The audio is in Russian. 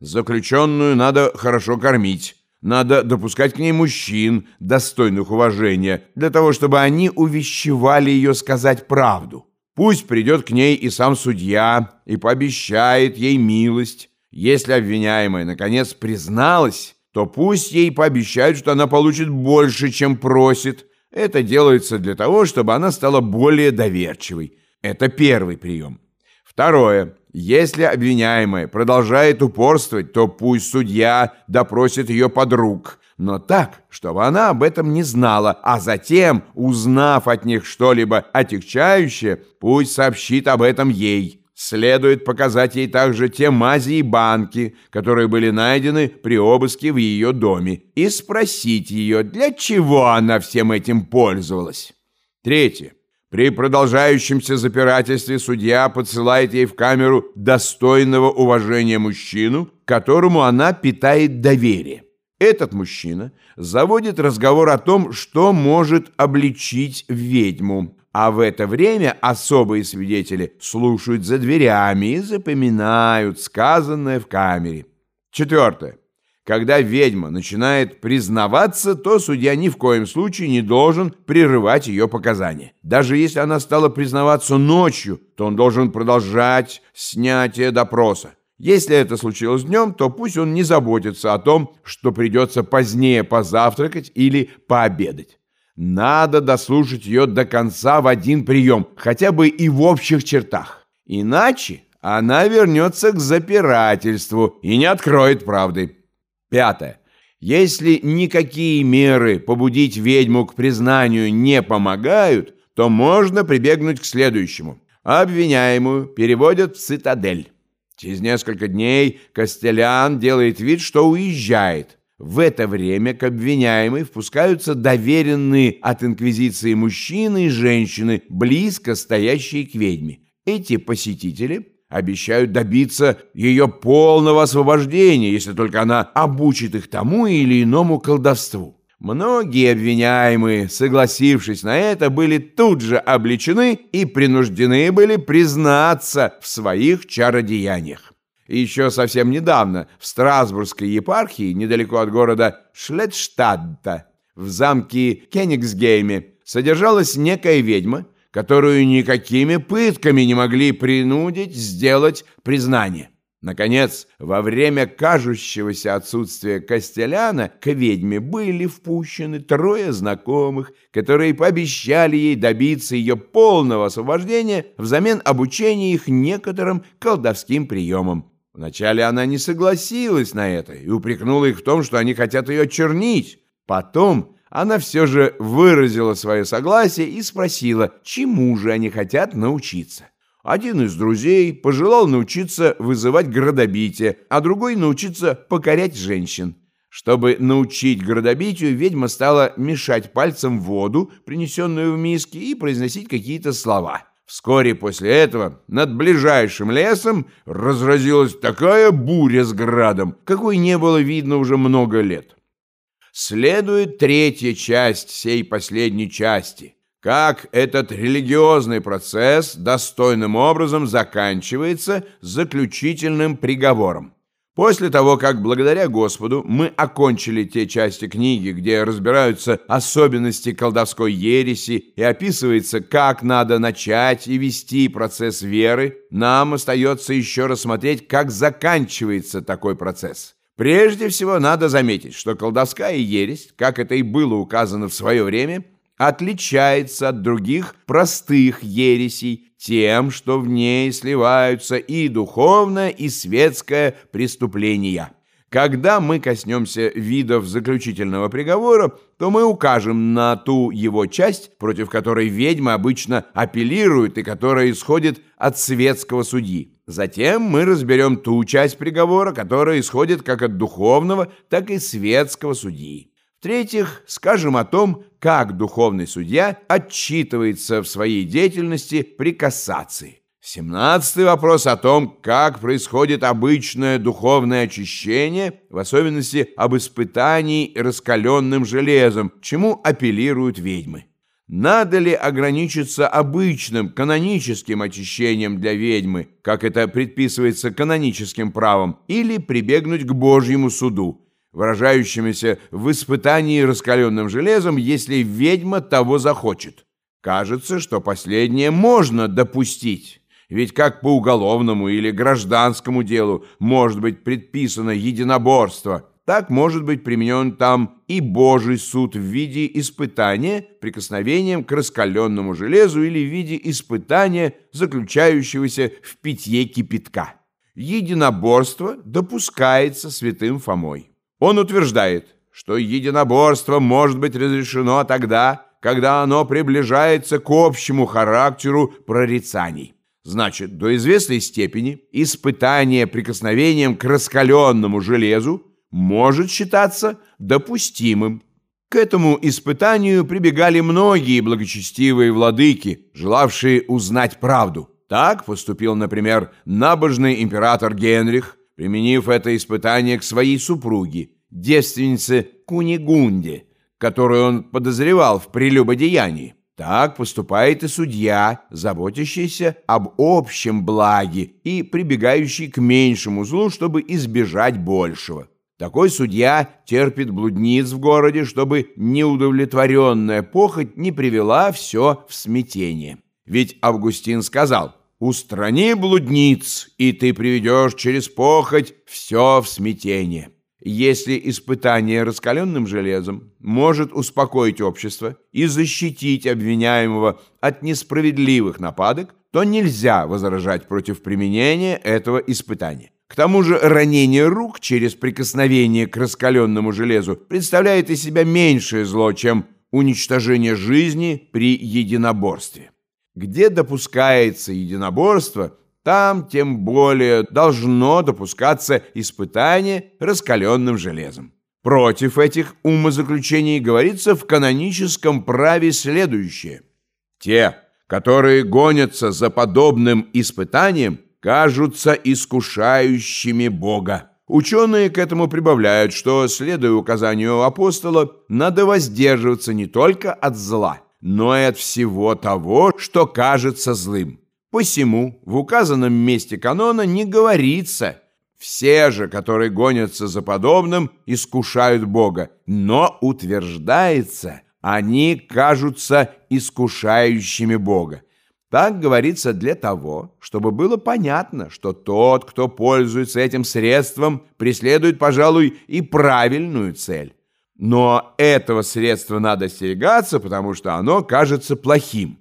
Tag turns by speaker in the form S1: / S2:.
S1: Заключенную надо хорошо кормить. Надо допускать к ней мужчин, достойных уважения, для того, чтобы они увещевали ее сказать правду. Пусть придет к ней и сам судья и пообещает ей милость. Если обвиняемая, наконец, призналась, то пусть ей пообещают, что она получит больше, чем просит. Это делается для того, чтобы она стала более доверчивой. Это первый прием. Второе. Если обвиняемая продолжает упорствовать, то пусть судья допросит ее подруг, но так, чтобы она об этом не знала, а затем, узнав от них что-либо отягчающее, пусть сообщит об этом ей. Следует показать ей также те мази и банки, которые были найдены при обыске в ее доме, и спросить ее, для чего она всем этим пользовалась. Третье. При продолжающемся запирательстве судья подсылает ей в камеру достойного уважения мужчину, которому она питает доверие. Этот мужчина заводит разговор о том, что может обличить ведьму, а в это время особые свидетели слушают за дверями и запоминают сказанное в камере. Четвертое. Когда ведьма начинает признаваться, то судья ни в коем случае не должен прерывать ее показания. Даже если она стала признаваться ночью, то он должен продолжать снятие допроса. Если это случилось днем, то пусть он не заботится о том, что придется позднее позавтракать или пообедать. Надо дослушать ее до конца в один прием, хотя бы и в общих чертах. Иначе она вернется к запирательству и не откроет правды. Пятое. Если никакие меры побудить ведьму к признанию не помогают, то можно прибегнуть к следующему. Обвиняемую переводят в цитадель. Через несколько дней Костелян делает вид, что уезжает. В это время к обвиняемой впускаются доверенные от инквизиции мужчины и женщины, близко стоящие к ведьме. Эти посетители обещают добиться ее полного освобождения, если только она обучит их тому или иному колдовству. Многие обвиняемые, согласившись на это, были тут же обличены и принуждены были признаться в своих чародеяниях. еще совсем недавно в Страсбургской епархии, недалеко от города Шлетштадта, в замке Кенигсгейме, содержалась некая ведьма, которую никакими пытками не могли принудить сделать признание. Наконец, во время кажущегося отсутствия Костеляна к ведьме были впущены трое знакомых, которые пообещали ей добиться ее полного освобождения взамен обучения их некоторым колдовским приемам. Вначале она не согласилась на это и упрекнула их в том, что они хотят ее чернить. Потом она все же выразила свое согласие и спросила, чему же они хотят научиться. Один из друзей пожелал научиться вызывать градобитие, а другой научиться покорять женщин. Чтобы научить градобитию, ведьма стала мешать пальцем воду, принесенную в миске, и произносить какие-то слова. Вскоре после этого над ближайшим лесом разразилась такая буря с градом, какой не было видно уже много лет следует третья часть сей последней части, как этот религиозный процесс достойным образом заканчивается заключительным приговором. После того, как благодаря Господу мы окончили те части книги, где разбираются особенности колдовской ереси и описывается, как надо начать и вести процесс веры, нам остается еще рассмотреть, как заканчивается такой процесс. Прежде всего надо заметить, что колдовская ересь, как это и было указано в свое время, отличается от других простых ересей тем, что в ней сливаются и духовное, и светское преступления. Когда мы коснемся видов заключительного приговора, то мы укажем на ту его часть, против которой ведьма обычно апеллирует и которая исходит от светского судьи. Затем мы разберем ту часть приговора, которая исходит как от духовного, так и светского судьи. В-третьих, скажем о том, как духовный судья отчитывается в своей деятельности при кассации. Семнадцатый вопрос о том, как происходит обычное духовное очищение, в особенности об испытании раскаленным железом, чему апеллируют ведьмы. Надо ли ограничиться обычным каноническим очищением для ведьмы, как это предписывается каноническим правом, или прибегнуть к Божьему суду, выражающемуся в испытании раскаленным железом, если ведьма того захочет? Кажется, что последнее можно допустить. Ведь как по уголовному или гражданскому делу может быть предписано единоборство, так может быть применен там и Божий суд в виде испытания прикосновением к раскаленному железу или в виде испытания, заключающегося в питье кипятка. Единоборство допускается святым Фомой. Он утверждает, что единоборство может быть разрешено тогда, когда оно приближается к общему характеру прорицаний. Значит, до известной степени испытание прикосновением к раскаленному железу может считаться допустимым. К этому испытанию прибегали многие благочестивые владыки, желавшие узнать правду. Так поступил, например, набожный император Генрих, применив это испытание к своей супруге, девственнице Кунигунде, которую он подозревал в прелюбодеянии. Так поступает и судья, заботящийся об общем благе и прибегающий к меньшему злу, чтобы избежать большего. Такой судья терпит блудниц в городе, чтобы неудовлетворенная похоть не привела все в смятение. Ведь Августин сказал «Устрани блудниц, и ты приведешь через похоть все в смятение». Если испытание раскаленным железом может успокоить общество и защитить обвиняемого от несправедливых нападок, то нельзя возражать против применения этого испытания. К тому же ранение рук через прикосновение к раскаленному железу представляет из себя меньшее зло, чем уничтожение жизни при единоборстве. Где допускается единоборство, там тем более должно допускаться испытание раскаленным железом. Против этих умозаключений говорится в каноническом праве следующее. Те, которые гонятся за подобным испытанием, кажутся искушающими Бога. Ученые к этому прибавляют, что, следуя указанию апостола, надо воздерживаться не только от зла, но и от всего того, что кажется злым. Посему в указанном месте канона не говорится «все же, которые гонятся за подобным, искушают Бога», но утверждается «они кажутся искушающими Бога». Так говорится для того, чтобы было понятно, что тот, кто пользуется этим средством, преследует, пожалуй, и правильную цель. Но этого средства надо остерегаться, потому что оно кажется плохим.